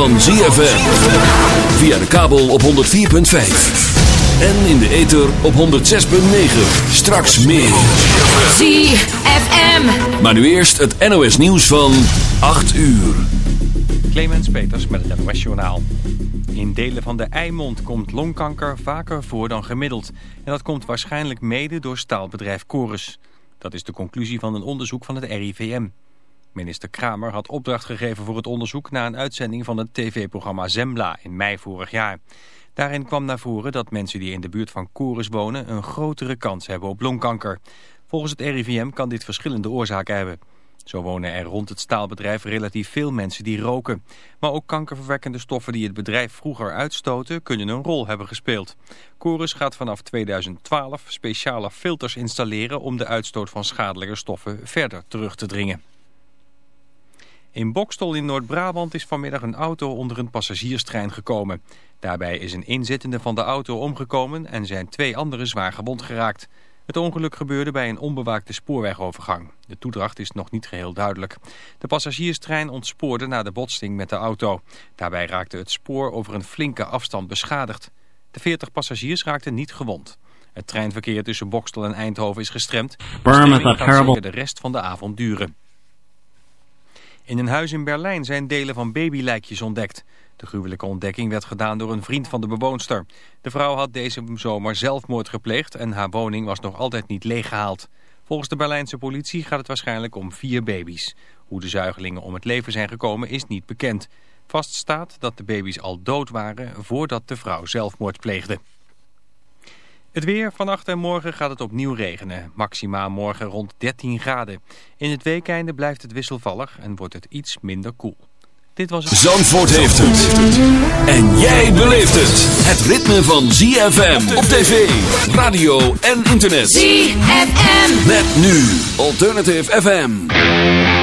van ZFM. Via de kabel op 104.5. En in de ether op 106.9. Straks meer. ZFM. Maar nu eerst het NOS nieuws van 8 uur. Clemens Peters met het NOS Journaal. In delen van de Eimond komt longkanker vaker voor dan gemiddeld. En dat komt waarschijnlijk mede door staalbedrijf Corus. Dat is de conclusie van een onderzoek van het RIVM. Minister Kramer had opdracht gegeven voor het onderzoek... na een uitzending van het tv-programma Zembla in mei vorig jaar. Daarin kwam naar voren dat mensen die in de buurt van Corus wonen... een grotere kans hebben op longkanker. Volgens het RIVM kan dit verschillende oorzaken hebben. Zo wonen er rond het staalbedrijf relatief veel mensen die roken. Maar ook kankerverwekkende stoffen die het bedrijf vroeger uitstoten... kunnen een rol hebben gespeeld. Corus gaat vanaf 2012 speciale filters installeren... om de uitstoot van schadelijke stoffen verder terug te dringen. In Bokstol in Noord-Brabant is vanmiddag een auto onder een passagierstrein gekomen. Daarbij is een inzittende van de auto omgekomen en zijn twee anderen zwaar gewond geraakt. Het ongeluk gebeurde bij een onbewaakte spoorwegovergang. De toedracht is nog niet geheel duidelijk. De passagierstrein ontspoorde na de botsing met de auto. Daarbij raakte het spoor over een flinke afstand beschadigd. De 40 passagiers raakten niet gewond. Het treinverkeer tussen Bokstel en Eindhoven is gestremd. Zeker de rest van de avond duren. In een huis in Berlijn zijn delen van babylijkjes ontdekt. De gruwelijke ontdekking werd gedaan door een vriend van de bewoonster. De vrouw had deze zomer zelfmoord gepleegd en haar woning was nog altijd niet leeggehaald. Volgens de Berlijnse politie gaat het waarschijnlijk om vier baby's. Hoe de zuigelingen om het leven zijn gekomen is niet bekend. Vast staat dat de baby's al dood waren voordat de vrouw zelfmoord pleegde. Het weer, vannacht en morgen gaat het opnieuw regenen. Maxima morgen rond 13 graden. In het weekende blijft het wisselvallig en wordt het iets minder koel. Dit was het... Zandvoort heeft het. En jij beleeft het. Het ritme van ZFM op tv, radio en internet. ZFM. Met nu Alternative FM.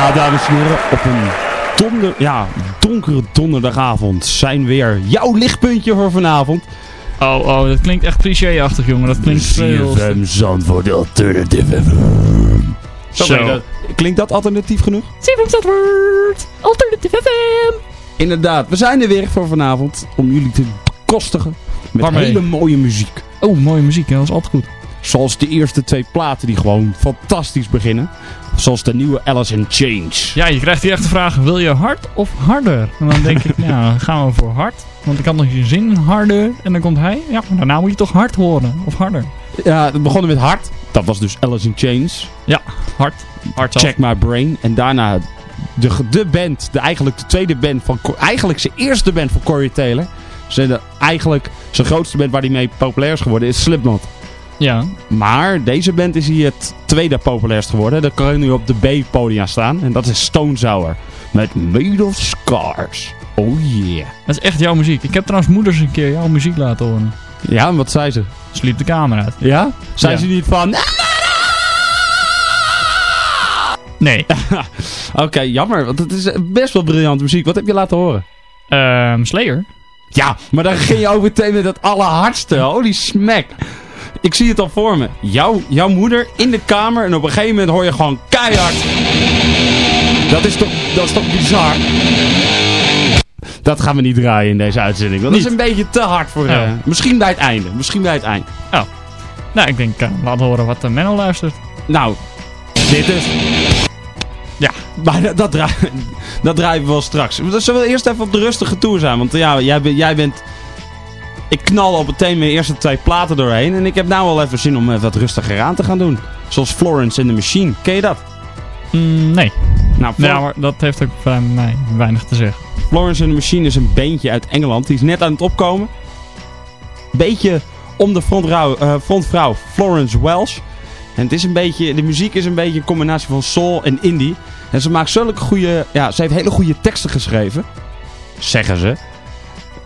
Ja, dames en heren, op een donder, ja, donkere donderdagavond zijn weer jouw lichtpuntje voor vanavond. Oh, oh, dat klinkt echt cliché-achtig, jongen. Dat klinkt veel... CFM Zandvoort Alternative FM. Zo. Zo. dat- Klinkt dat alternatief genoeg? CFM Zandvoort, Alternative FM. Inderdaad, we zijn er weer voor vanavond om jullie te kostigen met Waarmee? hele mooie muziek. Oh, mooie muziek, hè. dat is altijd goed. Zoals de eerste twee platen die gewoon fantastisch beginnen. Zoals de nieuwe Alice in Chains. Ja, je krijgt hier echt de vraag, wil je hard of harder? En dan denk ik, ja, dan gaan we voor hard. Want ik had nog je zin harder. En dan komt hij, ja, daarna moet je toch hard horen. Of harder. Ja, het begonnen met Hard. Dat was dus Alice in Chains. Ja, hard. Hard. Check My Brain. En daarna de, de band, de, eigenlijk de tweede band van... Eigenlijk zijn eerste band van Corey Taylor. Zijn de, eigenlijk zijn grootste band waar hij mee populair is geworden is Slipknot. Ja, Maar deze band is hier het tweede populairst geworden. Daar kan nu op de B-podia staan. En dat is Stone Sour. Met Made of Scars. Oh yeah. dat is echt jouw muziek. Ik heb trouwens moeders een keer jouw muziek laten horen. Ja, en wat zei ze? Sliep de kamer uit. Ja? Zei Ja. ze niet van... Nee. Oké, jammer. Want het is best wel briljante muziek. Wat heb je laten horen? Ehm Slayer. Ja, maar dan ging je ook meteen met het allerhardste. Holy smack. Ik zie het al voor me. Jouw, jouw moeder in de kamer en op een gegeven moment hoor je gewoon keihard. Dat is toch, dat is toch bizar? Dat gaan we niet draaien in deze uitzending. Dat is een beetje te hard voor... Ja. misschien bij het einde. Misschien bij het eind. Nou, ik denk, eh, laat horen wat uh, Menno luistert. Nou, dit is... Ja. Maar dat, dat, draai- dat draaien we wel straks. We zullen we eerst even op de rustige tour zijn. Want ja, jij, jij bent... Ik knal al meteen mijn eerste twee platen doorheen. En ik heb nou wel even zin om even wat rustiger aan te gaan doen. Zoals Florence in the Machine. Ken je dat? Mm, nee. Nou, Flor- Ja, maar dat heeft ook bij mij weinig te zeggen. Florence in the Machine is een beentje uit Engeland. Die is net aan het opkomen. Beetje om de frontvrouw, eh, frontvrouw Florence Welsh. En het is een beetje, de muziek is een beetje een combinatie van soul en indie. En ze maakt zulke goede, ja, ze heeft hele goede teksten geschreven. Zeggen ze.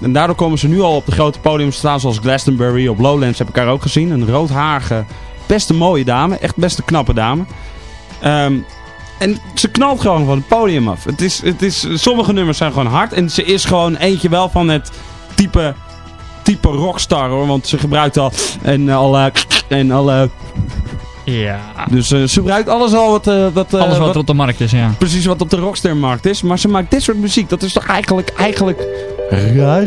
En daardoor komen ze nu al op de grote podiums staan zoals Glastonbury. Op Lowlands heb ik haar ook gezien. Een roodharige, best een mooie dame. Echt best een knappe dame. Ehm, en ze knalt gewoon van het podium af. Het is, het is, sommige nummers zijn gewoon hard. En ze is gewoon eentje wel van het type, type rockstar hoor. Want ze gebruikt al en alle en alle. Ja. Dus eh, ze gebruikt alles al wat, eh, wat, eh, Alles wat wat- er op de markt is, ja. precies wat op de rockstarmarkt is. Maar ze maakt dit soort muziek. Dat is toch eigenlijk, eigenlijk raar?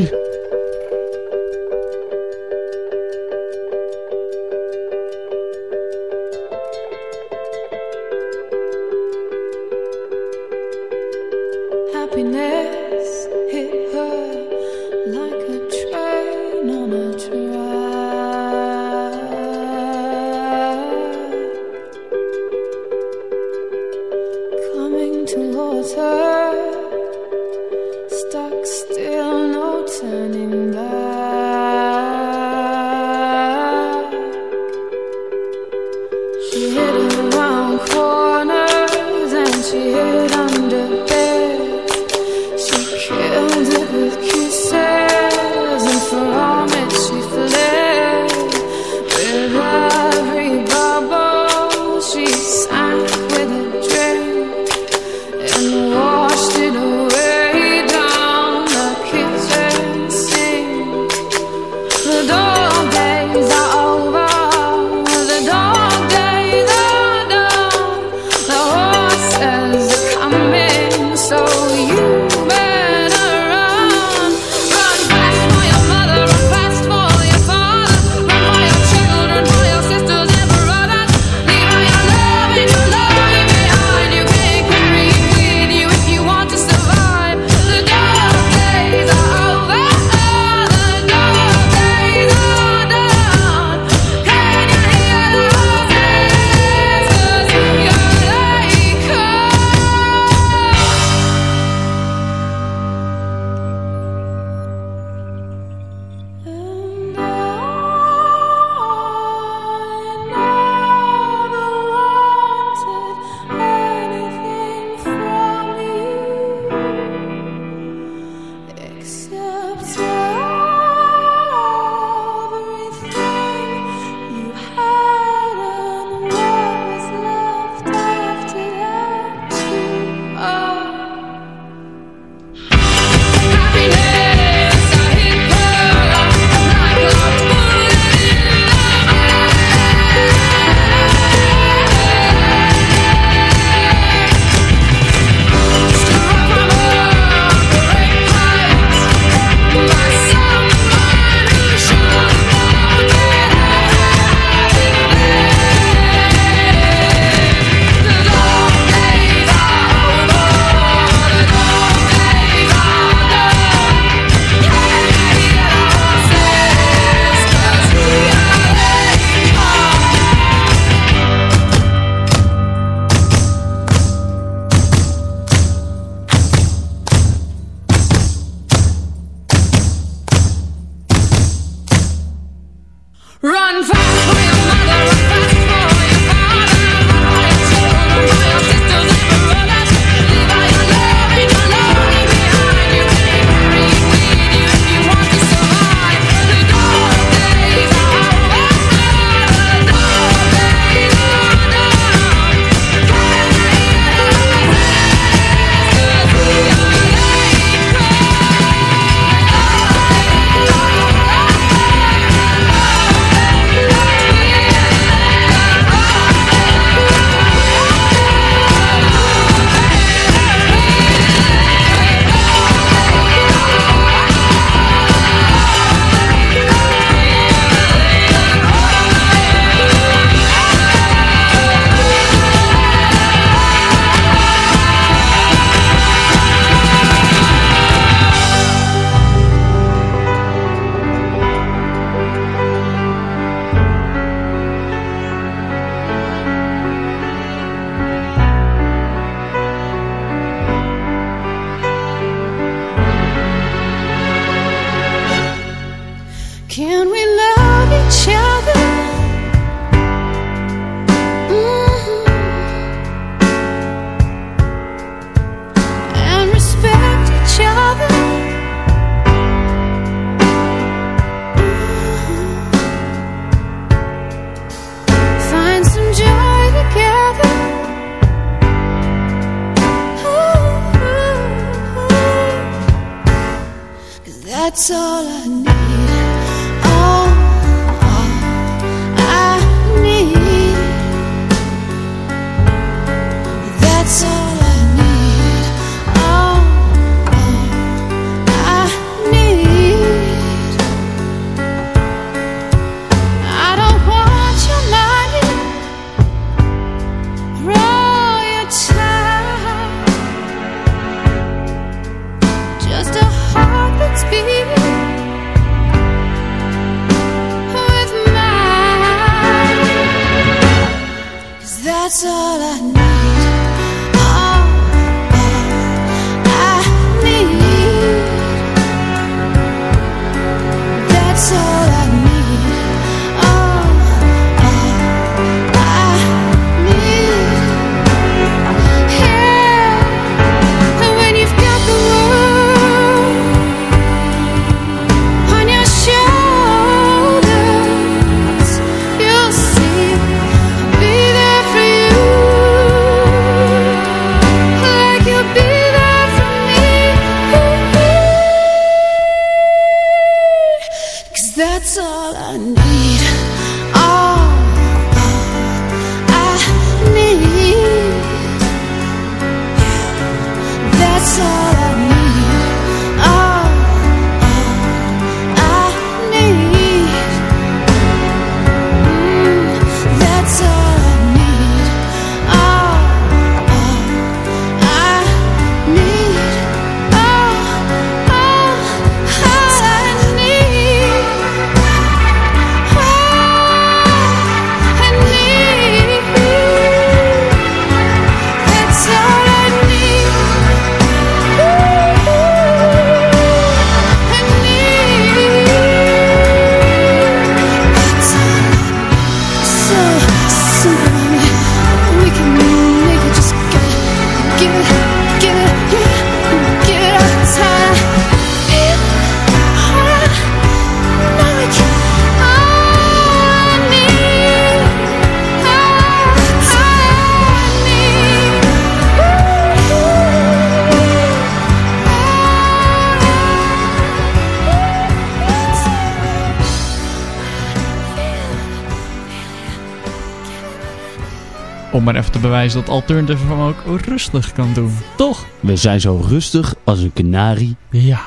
Bewijzen dat Alternative hem ook rustig kan doen. Toch? We zijn zo rustig als een kanarie Ja.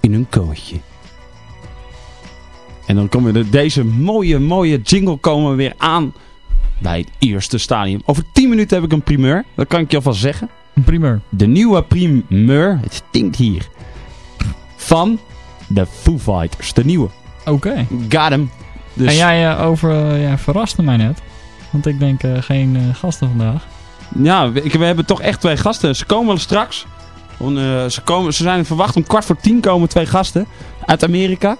in een kootje. En dan komen we deze mooie, mooie jingle komen we weer aan bij het eerste stadium. Over 10 minuten heb ik een primeur. Dat kan ik je alvast zeggen. Een primeur. De nieuwe primeur, het stinkt hier, van de Foo Fighters. De nieuwe. Oké. Got hem. Dus En jij eh, over, eh, ja, verraste mij net. Want ik denk eh, geen eh, gasten vandaag. ja, we, hebben toch echt twee gasten. Ze komen wel straks. Om, eh, ze, komen, ze zijn verwacht om kwart voor tien komen twee gasten uit Amerika.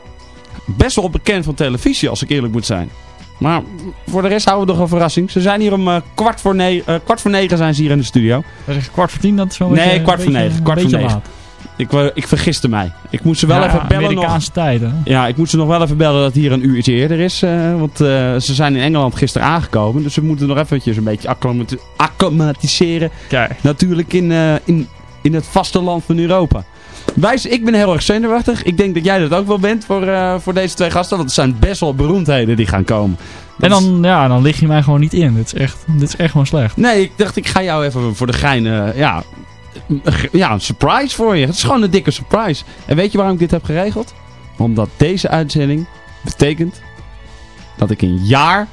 Best wel bekend van televisie, als ik eerlijk moet zijn. Maar voor de rest houden we nog een verrassing. Ze zijn hier om kwart, voor negen, kwart voor negen zijn ze hier in de studio. Dat is kwart voor tien, dat is wel Nee, beetje- kwart voor negen, kwart voor negen. laat. Ik, ik vergiste mij. Ik moet ze wel Ja, even bellen nog. Amerikaanse tijd, hè? Ja, ik moet ze nog wel even bellen dat het hier een uurtje eerder is. eh, want eh, ze zijn in Engeland gisteren aangekomen. Dus we moeten nog eventjes een beetje acclimati- acclimatiseren. Kijk. Natuurlijk in, eh, in, in het vasteland van Europa. Wijs, ik ben heel erg zenuwachtig. Ik denk dat jij dat ook wel bent voor, voor deze twee gasten. Want het zijn best wel beroemdheden die gaan komen. En dan, ja, dan lig je mij gewoon niet in. Dit is echt, dit is echt gewoon slecht. Nee, ik dacht ik ga jou even voor de gein... ja, ja, een surprise voor je. Het is gewoon een dikke surprise. En weet je waarom ik dit heb geregeld? Omdat deze uitzending betekent dat ik een jaar,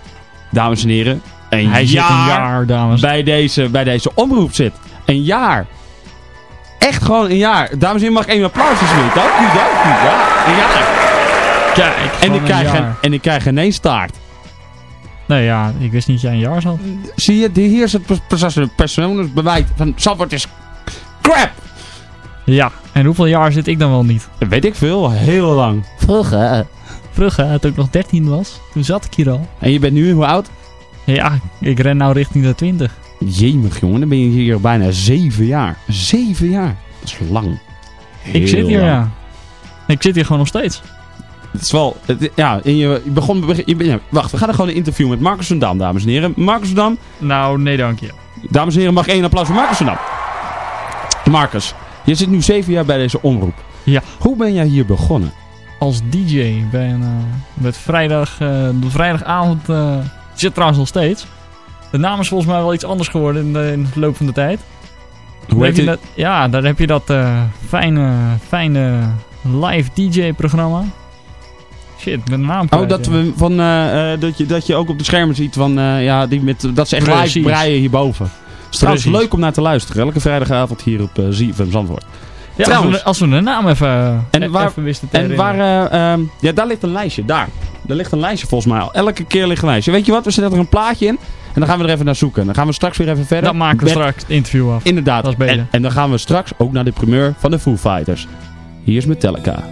dames en heren, een, Hij jaar, zit een jaar, dames. bij, deze, bij deze omroep zit. Een jaar. Echt gewoon een jaar. Dames en heren, mag ik even applaus alsjeblieft? Dank u, dank u. Ja, een jaar. Kijk, En ik, een krijg en ik krijg één staart. Nee, ja, ik wist niet dat jij een jaar zat. Zie je, hier is het pers- persoonsbewijs van Zandvoort is crap. Ja, en hoeveel jaar zit ik dan wel niet? Dat weet ik veel, heel lang. Vroeger. Vroeger, toen ik nog 13 was, toen zat ik hier al. En je bent nu hoe oud? Ja, ik ren nou richting de 20. Jemig jongen, dan ben je hier bijna zeven jaar. Zeven jaar, dat is lang. ik zit hier, lang. ja. Ik zit hier gewoon nog steeds. Het is wel, het- ja, je, je begon, je, ja, wacht, we gaan er gewoon een interview met Marcus van Dam, dames en heren. Marcus van Dam, Nou, nee dank je. dames en heren, mag één applaus voor Marcus van Dam. Marcus, je zit nu zeven jaar bij deze omroep. Ja. Hoe ben jij hier begonnen? Als DJ bij een, eh, met vrijdag, eh, de vrijdagavond eh zit trouwens nog steeds. De naam is volgens mij wel iets anders geworden in de, in de loop van de tijd. Hoe heet je dat, ja, daar heb je dat fijne, fijne live DJ-programma. Shit, ben de naam Oh, dat, ja. we van, dat, je, dat je ook op de schermen ziet van, ja, die met, dat ze echt live breien hierboven. Is trouwens Precies. leuk om naar te luisteren. Elke vrijdagavond hier op uh, ZFM Zandvoort. Ja, als, Trouwens. we, als we de naam even, En e- waar- even wisten te En waar, eh, ehm, ja, daar ligt een lijstje. Daar. Daar ligt een lijstje volgens mij al. Elke keer ligt een lijstje. Weet je wat? We zetten er een plaatje in. En dan gaan we er even naar zoeken. Dan gaan we straks weer even verder. Dan maken we met- straks het interview af. Inderdaad. Dat is beter. En, en dan gaan we straks ook naar de primeur van de Foo Fighters. Hier is Metallica.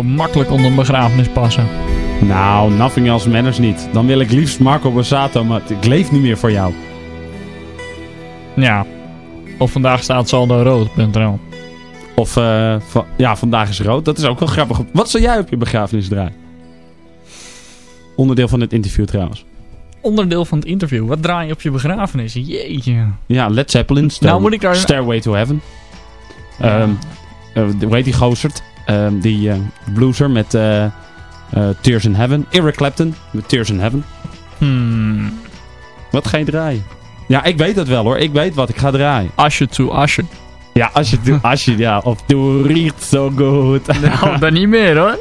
Zou makkelijk onder een begrafenis passen. Nou, Nothing Else Matters niet. Dan wil ik liefst Marco Borsato, maar ik leef niet meer voor jou. Ja. Of vandaag staat saldo rood.nl. Of, eh, va- ja, Vandaag is Rood. Dat is ook wel grappig. Wat zou jij op je begrafenis draaien? Onderdeel van het interview trouwens. Onderdeel van het interview. Wat draai je op je begrafenis? Jeetje. Ja, Led Zeppelin. Nou, moet ik daar- Stairway to Heaven. Hoe heet die gozerd? Ehm, die eh, blueser met eh, eh, Tears in Heaven. Eric Clapton met Tears in Heaven. Hmm. Wat ga je draaien? Ja, ik weet het wel hoor. Ik weet wat ik ga draaien. Asje to Asje. Ja, als je ja, of doe riekt zo goed. Nou, dan niet meer hoor.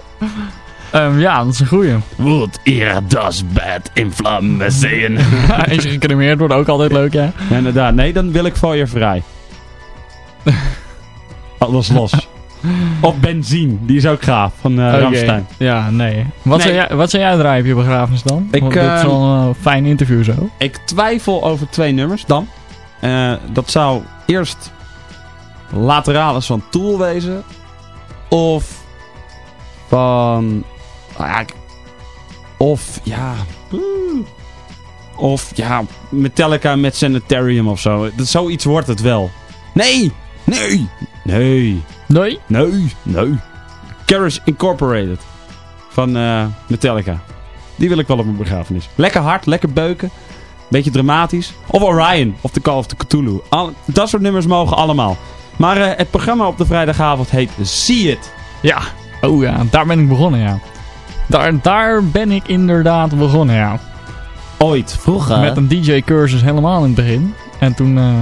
Ehm, ja, dat is een goeie. Would ihr das bed in vlammen? Eens gecremeerd wordt ook altijd leuk, ja. Ja, inderdaad. Nee, dan wil ik voor je vrij. Alles los. Of benzine, die is ook gaaf, van eh. Ramstein. Ja, nee. Wat, Nee. Zou jij, wat zou jij draaien op je begrafenis dan? Ik, Want dit is ehm, wel een eh, fijn interview zo. Ik twijfel over twee nummers dan. Eh, dat zou eerst Lateralis van Tool wezen. Of van... ja, ik- of ja... Of ja, Metallica met Sanitarium of zo. Dat, zoiets wordt het wel. Nee! Nee! Nee! Nee? Nee! Nee! Carriage Incorporated. Van eh, Metallica. Die wil ik wel op mijn begrafenis. Lekker hard, lekker beuken. Beetje dramatisch. Of Orion, of The Call of the Cthulhu. Al, dat soort nummers mogen allemaal. Maar eh, het programma op de vrijdagavond heet See It. Ja. Oh ja, daar ben ik begonnen, ja. Daar, daar ben ik inderdaad begonnen, ja. Ooit, vroeger. Met een DJ-cursus helemaal in het begin. En toen, eh,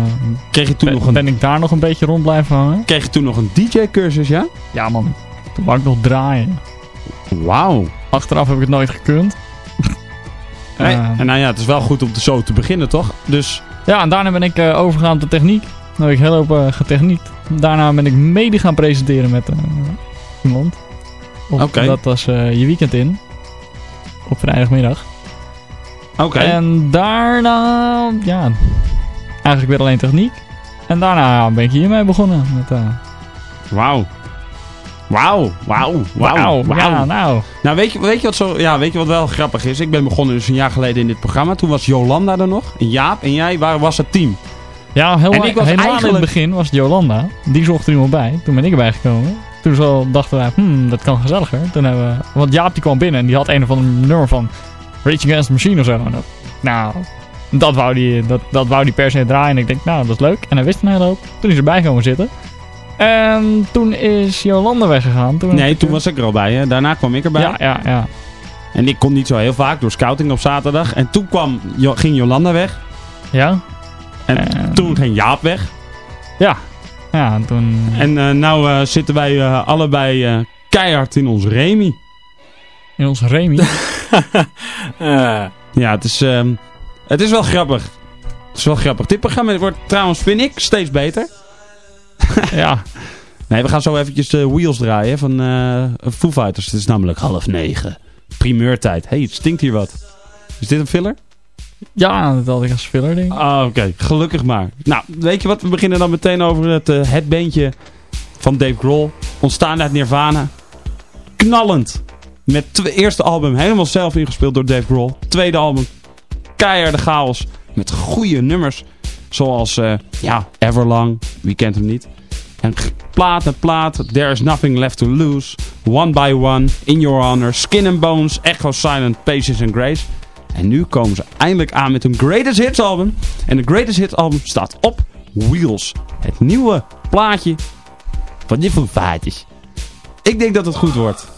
kreeg, je toen nog ben, een, ben ik daar nog een beetje rond blijven hangen. kreeg je toen nog een DJ-cursus, ja? Ja man, toen wou ik nog draaien. Wauw. Achteraf heb ik het nooit gekund. Nee, Eh, en nou ja, het is wel goed om zo te beginnen, toch? Dus, Ja, en daarna ben ik eh, overgegaan op de techniek. Dan heb ik heel hoop eh, getechniekt. Daarna ben ik mede gaan presenteren met iemand. Oké. Dat was je weekend in. Op vrijdagmiddag. oké. En daarna, ja, eigenlijk weer alleen techniek. En daarna ben ik hiermee begonnen. Met, eh, Wauw. Wauw, wauw, wauw, ja, nou. Nou, weet je, weet, je wat zo, ja, weet je wat wel grappig is? Ik ben begonnen dus een jaar geleden in dit programma. Toen was Jolanda er nog. En Jaap en jij, waar was het team? Ja, heel, En ik was helemaal in eigenlijk- het begin was het Jolanda. Die zocht er iemand bij. Toen ben ik erbij gekomen. Toen zo dachten wij, hmm, dat kan gezelliger. Toen hebben we, want Jaap die kwam binnen en die had een of ander nummer van Rage Against the Machine of zo. Nou, dat wou, die, dat, dat wou die per se draaien. En ik denk, nou, dat is leuk. En hij wist een hele hoop. Toen is erbij komen zitten. En toen is Jolanda weggegaan. Toen Nee, toen was ik er al bij. Hè. Daarna kwam ik erbij. Ja, ja, ja. En ik kon niet zo heel vaak door scouting op zaterdag. En toen kwam, Jo- ging Jolanda weg. Ja? En En- toen ging Jaap weg. Ja. Ja, en toen... En eh nou eh, zitten wij eh, allebei keihard in ons Remy. In ons Remy. Ja, het is, ehm, het is wel grappig. Het is wel grappig. Dit programma wordt trouwens, vind ik, steeds beter. ja. Nee, we gaan zo eventjes de wheels draaien van eh Foo Fighters. Het is namelijk half negen. Primeurtijd. Hé, hey, het stinkt hier wat. Is dit een filler? Ja, dat had ik als filler, denk ik. Ah, oké. Gelukkig maar. Nou, weet je wat? We beginnen dan meteen over het, eh het beentje van Dave Grohl. Ontstaan uit Nirvana. Knallend. Met het eerste album helemaal zelf ingespeeld door Dave Grohl. Tweede album. Keiharde chaos. Met goede nummers. Zoals, eh, ja, Everlong. Wie kent hem niet? En plaat na plaat. There is nothing left to lose. One by one. In your honor. Skin and bones. Echo silent. Patience and grace. En nu komen ze eindelijk aan met hun Greatest Hits album. En de Greatest Hits album staat op Wheels. Het nieuwe plaatje van die Foo Fighters. Ik denk dat het goed wordt.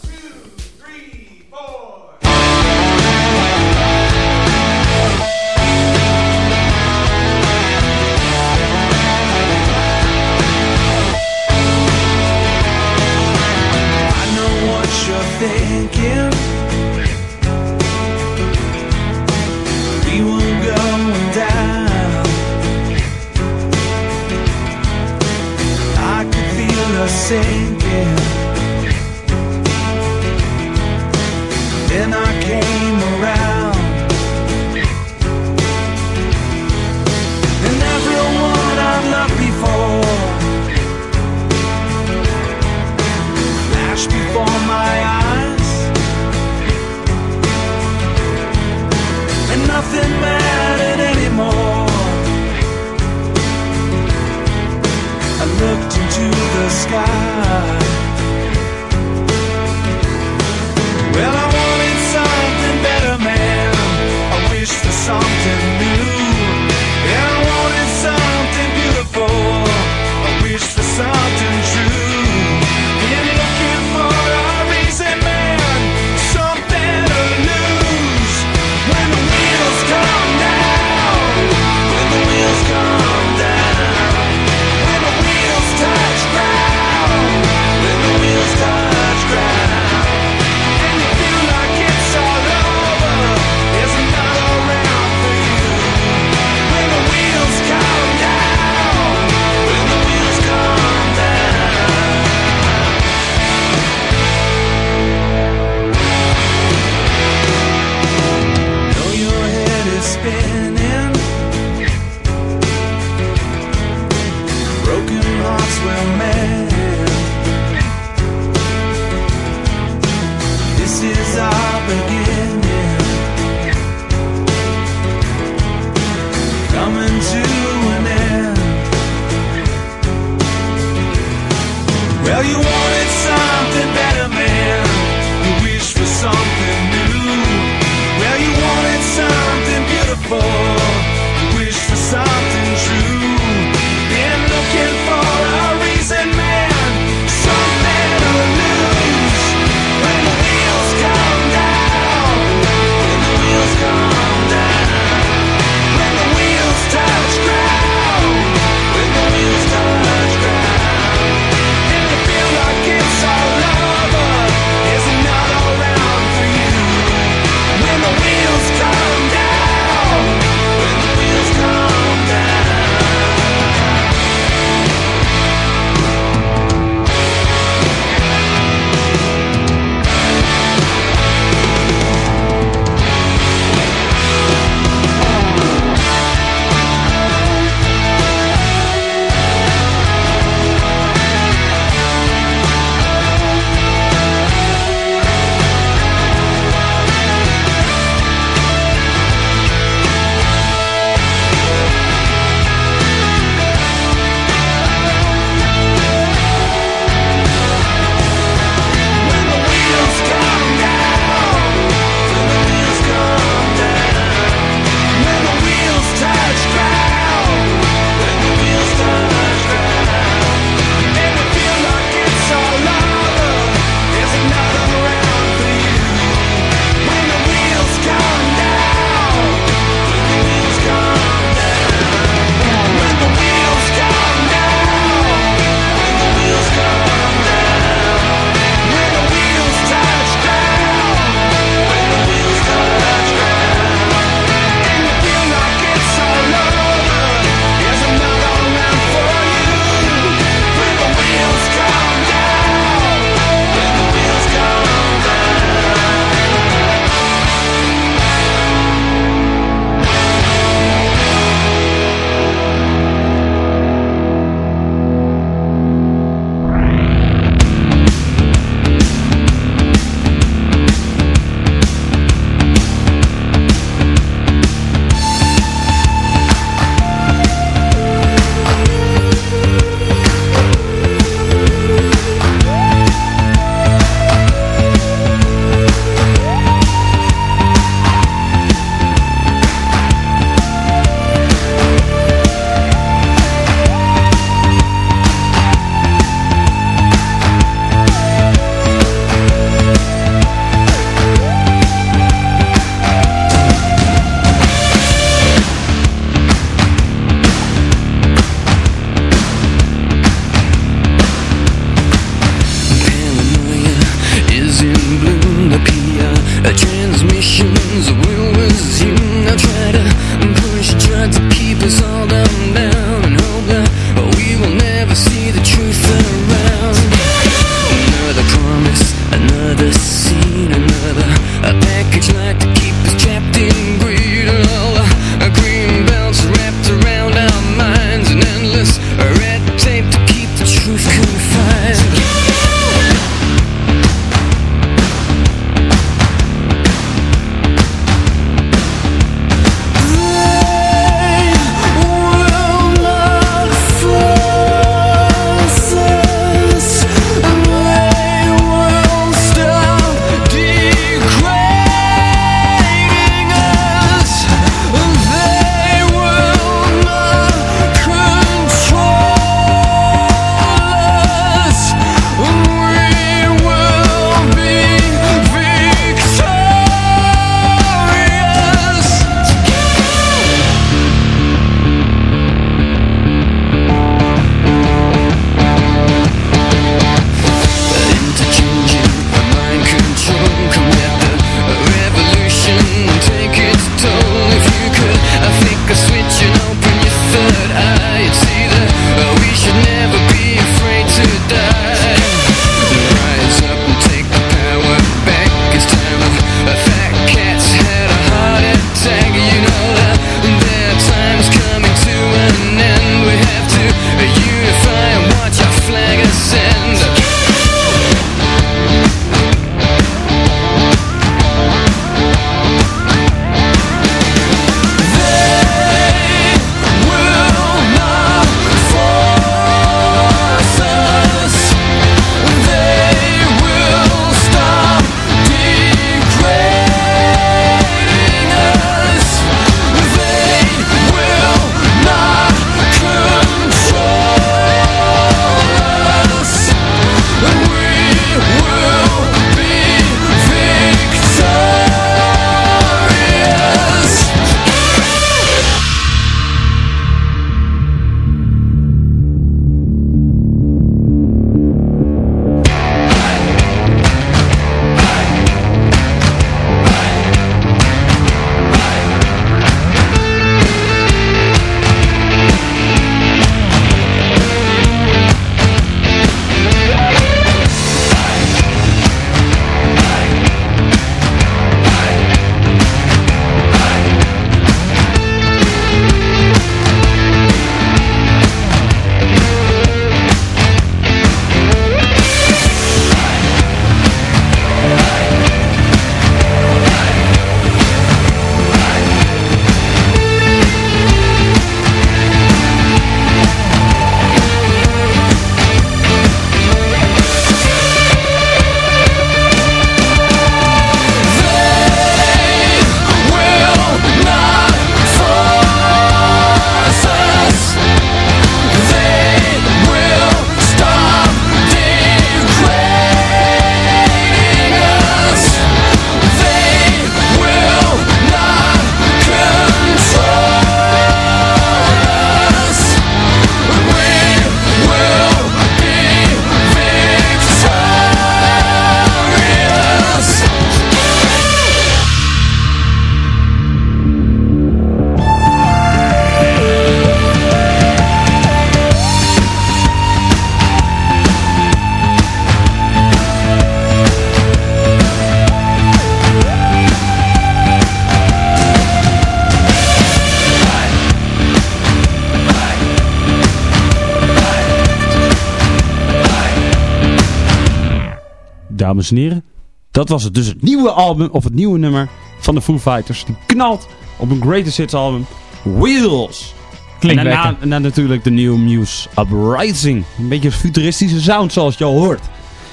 Dames en heren, dat was het. Dus het nieuwe album, of het nieuwe nummer van de Foo Fighters. Die knalt op een Greatest Hits album. Wheels. Klinkt en daarna, lekker. en dan natuurlijk de nieuwe Muse Uprising. Een beetje futuristische sound zoals je al hoort.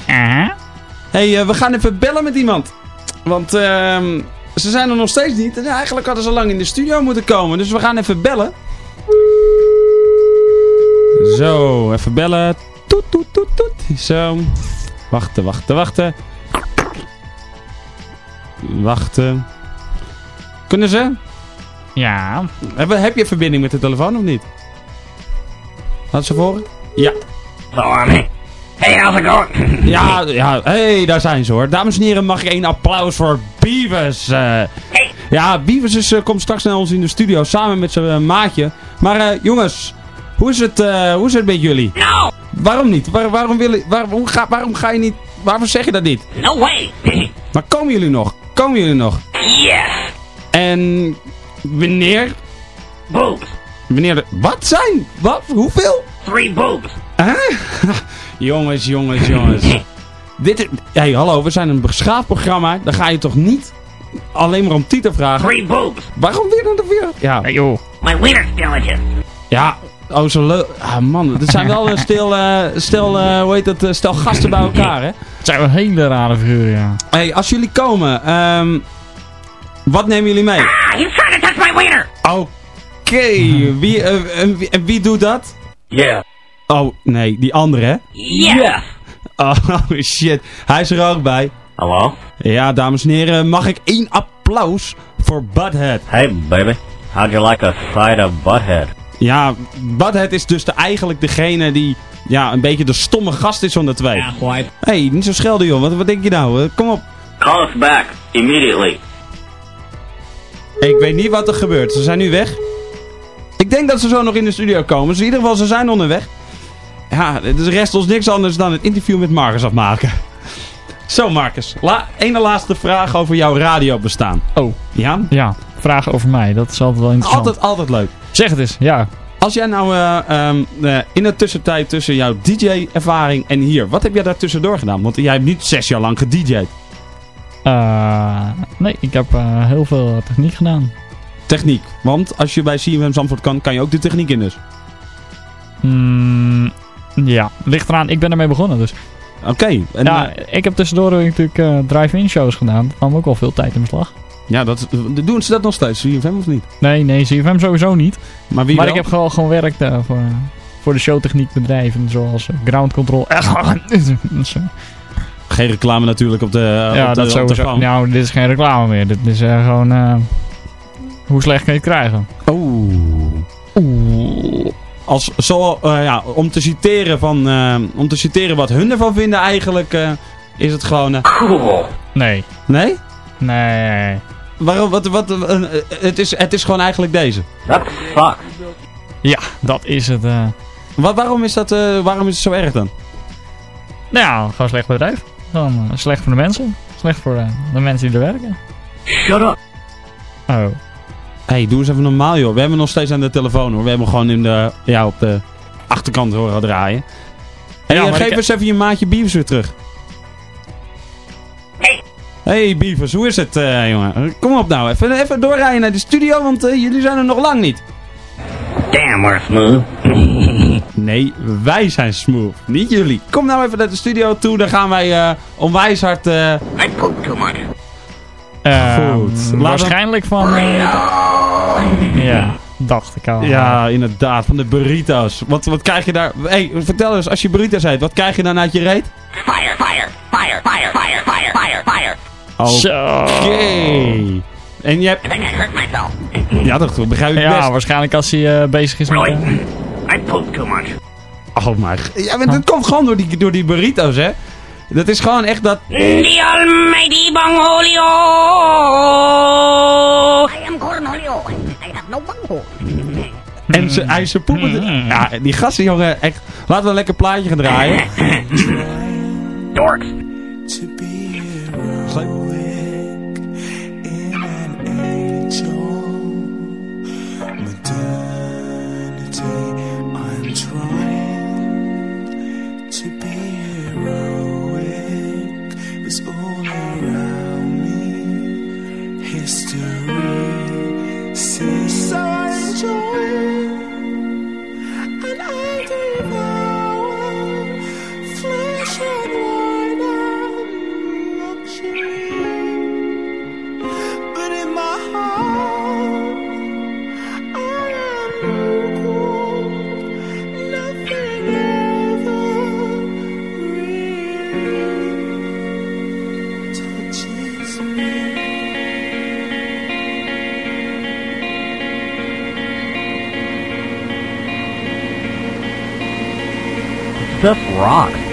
Aha. hey, eh, we gaan even bellen met iemand. Want ehm, ze zijn er nog steeds niet. En eigenlijk hadden ze lang in de studio moeten komen. Dus we gaan even bellen. Zo, even bellen. Toet, toet, toet, toet. Zo. Wachten, wachten, wachten. Wachten. Kunnen ze? Ja. Heb, heb je verbinding met de telefoon of niet? Laat ze voor. Ja. Hey, how's it going? Ja, ja. hey, daar zijn ze hoor. Dames en heren, mag ik één applaus voor Beavis? eh. ja, Beavis is, eh, komt straks naar ons in de studio samen met zijn eh, maatje. Maar eh, jongens, hoe is, het, eh, hoe is het met jullie? No, Waarom niet? Waar, waarom, willen, waar, hoe ga, waarom ga je niet... Waarom zeg je dat niet? no way. Maar komen jullie nog? Komen jullie nog? yes, En wanneer... boobs. Wanneer de... Wat zijn? Wat? Hoeveel? Three boobs. Huh? jongens, jongens, jongens. Dit is... Hey, hallo, we zijn een beschaafd programma. Dan ga je toch niet alleen maar om Tito vragen? Three boobs. Waarom weer dan weer? Ja, Hey, joh. My wiener's skeleton. ja. Oh, zo leuk. Ah, man. Er zijn wel een stel, eh, stel, eh, hoe heet dat, stel gasten bij elkaar, hè? Het zijn wel hele rare figuren, ja. Hey, als jullie komen, ehm, wat nemen jullie mee? Ah, he's trying to touch my wiener. Oké, wie, eh, en wie, en wie doet dat? Yeah. Oh, nee, die andere, hè? Yes. Oh, shit. Hij is er ook bij. Hello? Ja, dames en heren, mag ik één applaus voor Butthead? Hey, baby. How'd you like a side of butthead? Ja, Butthead is dus de, eigenlijk degene die ja, een beetje de stomme gast is van de twee. White. Hé, hey, niet zo schelden joh, wat, wat denk je nou? Kom op. Call us back immediately. Ik weet niet wat er gebeurt, ze zijn nu weg. Ik denk dat ze zo nog in de studio komen, dus in ieder geval ze zijn onderweg. Ja, er rest ons niks anders dan het interview met Marcus afmaken. Zo Marcus, la ene laatste vraag over jouw radiobestaan. Oh, Ja? ja. Vragen over mij. Dat is altijd wel interessant. Altijd, altijd leuk. Zeg het eens, ja. Als jij nou eh, ehm, eh, in de tussentijd tussen jouw DJ-ervaring en hier, wat heb jij daar tussendoor gedaan? Want jij hebt niet zes jaar lang gedJ'd. Eh, nee, ik heb heel veel techniek gedaan. Techniek. Want als je bij CFM Zandvoort kan, kan je ook de techniek in dus. Mm, ja, ligt eraan. Ik ben ermee begonnen dus. Oké. en, ja, ik heb tussendoor natuurlijk drive-in shows gedaan. Dat nam ook wel veel tijd in beslag. Ja dat, doen ze dat nog steeds, CFM of niet? Nee, nee, CFM sowieso niet. Maar wie maar wel? ik heb gewoon, gewoon werkt eh, voor, voor de showtechniekbedrijven. Zoals Ground Control. Zo. Geen reclame natuurlijk op de, ja, op de, dat op sowieso. Nou, dit is geen reclame meer. Dit is eh, gewoon... eh, hoe slecht kan je het krijgen? Oeh. Oeh. Als, zo, eh, ja, om te citeren van, eh, om te citeren wat hun ervan vinden eigenlijk, eh, is het gewoon, Cool. Nee. nee? Nee. Waarom, wat, wat, eh, eh, het, is, het is gewoon eigenlijk deze. That sucks. Ja, dat is het. eh. Wat, waarom, is dat, eh, waarom is het zo erg dan? Nou ja, gewoon slecht bedrijf. Gewoon slecht voor de mensen. Slecht voor eh, de mensen die er werken. Shut up. Oh. hey, doe eens even normaal joh. We hebben nog steeds aan de telefoon hoor. We hebben gewoon in de, ja, op de achterkant horen draaien. Hey, Ja, maar geef ik- eens even je maatje Beavers weer terug. Hey. Hey Beavers, hoe is het eh, jongen? Kom op nou, even, even doorrijden naar de studio, want eh, jullie zijn er nog lang niet. Damn, we're smooth. Nee, wij zijn smooth, niet jullie. Kom nou even naar de studio toe, dan gaan wij eh, onwijs hard... eh, I poop too much. Eh, Goed. We- Waarschijnlijk van... eh, ja, dacht ik al. ja, inderdaad, van de burrito's. Wat, wat krijg je daar... hey, vertel eens, als je burritos eet, wat krijg je dan uit je reet? Fire, fire, fire, fire, fire, fire, fire, fire. Oké. Zo. En je hebt... Ja, dat begrijp ik Ja, best. waarscheinlijk als hij eh, bezig is met... I poop too much. Oh my... Ja, maar dat komt gewoon door die, door die burritos, hè? Dat is gewoon echt dat... The almighty Bangolio. I am Cornolio. I have no bunghole. En ze, hij ze poepen... Ja, die gasten, jongen, echt... Laten we een lekker plaatje gaan draaien. Dorks. to The rocks.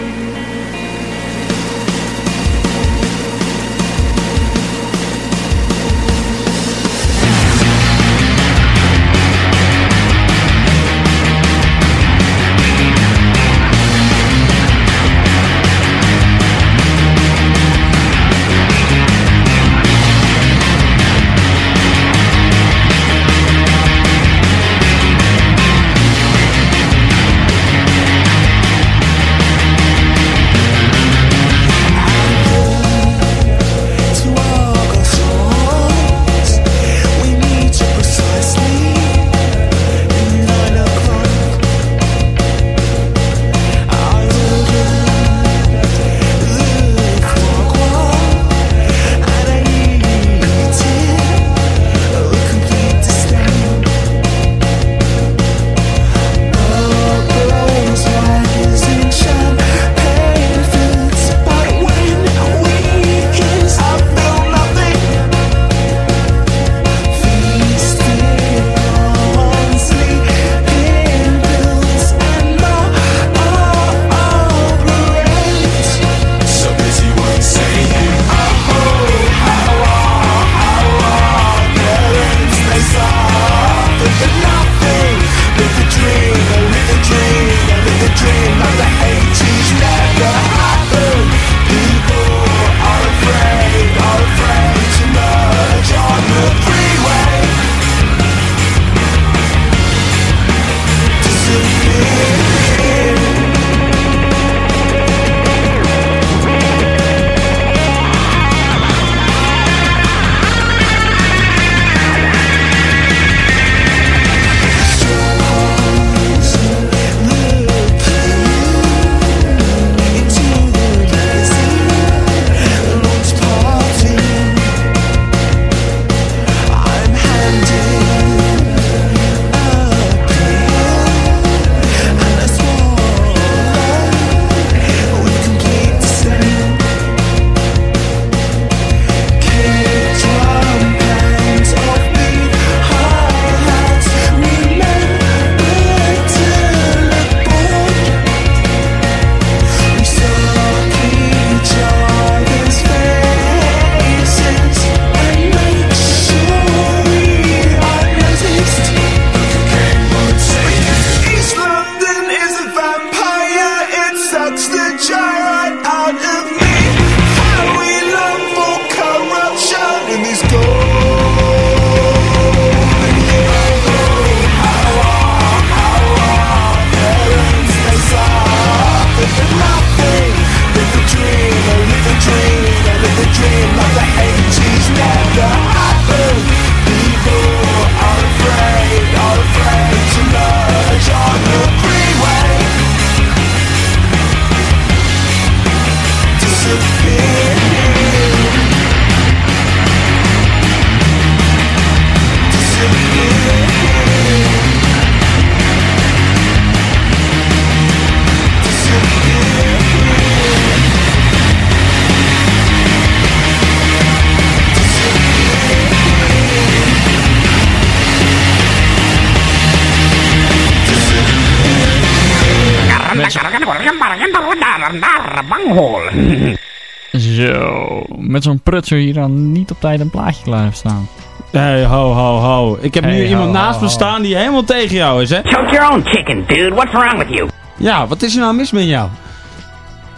Zo, met zo'n prutser hier dan niet op tijd een plaatje klaar heeft staan. Hey, ho, ho, ho. Ik heb Hey, nu ho, iemand ho, naast me ho. staan die helemaal tegen jou is, hè? Choke your own chicken, dude. What's wrong with you? Ja, wat is er nou mis met jou?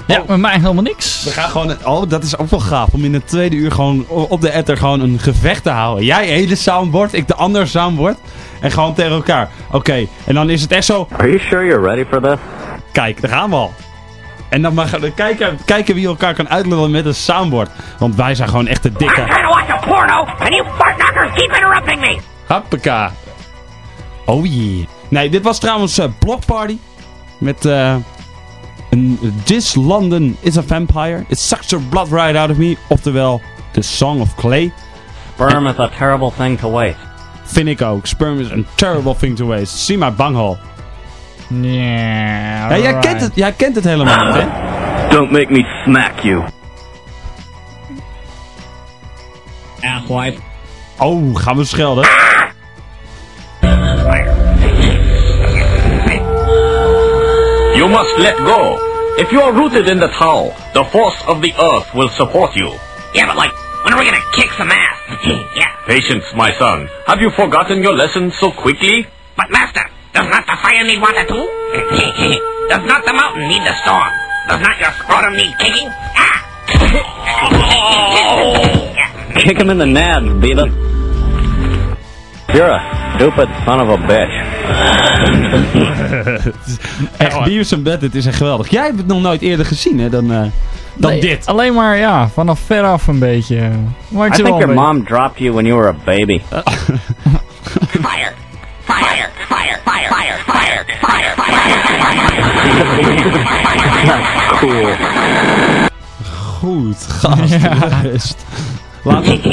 Ja, met mij helemaal niks. We gaan gewoon... Oh, dat is ook wel gaaf. Om in het tweede uur gewoon op de ether gewoon een gevecht te houden. Jij ene soundboard, ik de andere soundboard. En gewoon tegen elkaar. Oké, en dan is het echt zo... Are you sure you're ready for this? Kijk, daar gaan we al. En dan maar gaan- kijken, kijken wie elkaar kan uitlullen met een soundboard. Want wij zijn gewoon echt de I'm dikke... trying to watch a porno, and you fart knockers keep interrupting me. Hoppaka. Oh yeah. Nee, dit was trouwens eh, Block Party. Met eh een This London is a Vampire. It sucks the blood right out of me. Oftewel, The Song of Clay. Sperm is a terrible thing to waste. Vind ik ook. Sperm is a terrible thing to waste. Zie maar banghol. Ja, Ja, jij, kent het, jij kent het helemaal niet, hè? Don't make me smack you. Asswipe. Oh, gaan we schelden? You must let go. If you are rooted in the towel, the force of the earth will support you. Yeah, but like, when are we gonna kick some ass? yeah. Patience, my son. Have you forgotten your lesson so quickly? But master, does not the fire need water too? does not the mountain need the storm? Does not your scrotum need kicking? Ah! Kick him in the nads, Beavis. You're a stupid son of a bitch. Echt, Beavis and Butthead is echt geweldig. Jij hebt het nog nooit eerder gezien, hè, dan, eh, dan Nee, dit. Alleen maar, ja, vanaf veraf een beetje. Maar ik I think your mom dropped you when you were a baby. fire, fire, fire, fire, fire, fire, fire. cool. Goed, gast. Laat het,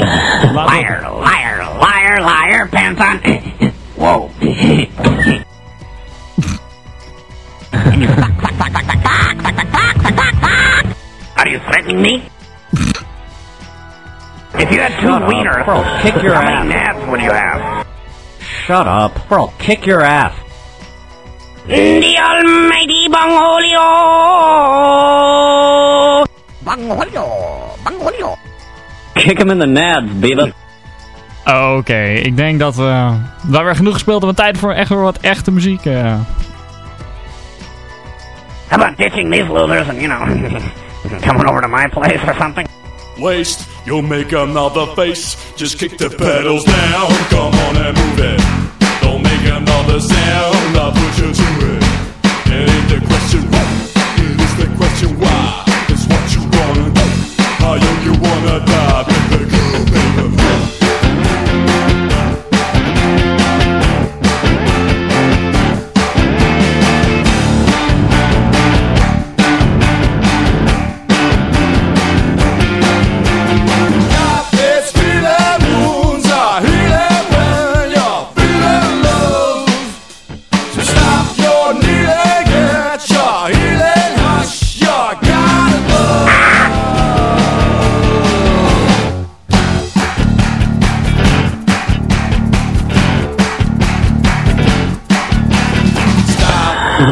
laat het. liar, liar, liar, liar, pants on. Wow. Are you threatening me? If you had two wieners, kick your how ass. many nabs would you have? Shut up. Or I'll kick your ass. The almighty Bangolio! Bangolio! Bangolio! Kick him in the nads, Beavis. Oh, Oké, ik denk dat we daar weer genoeg gespeeld hebben. Tijd voor echt weer wat echte muziek. eh. How about ditching these losers and, you know, coming over to my place or something? Waste. You'll make another face. Just kick the pedals down. Come on and move it. Don't make another sound. I'll put you to it. It ain't the question what. It is the question why. It's what you wanna do. How young you wanna die.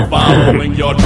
Paulo.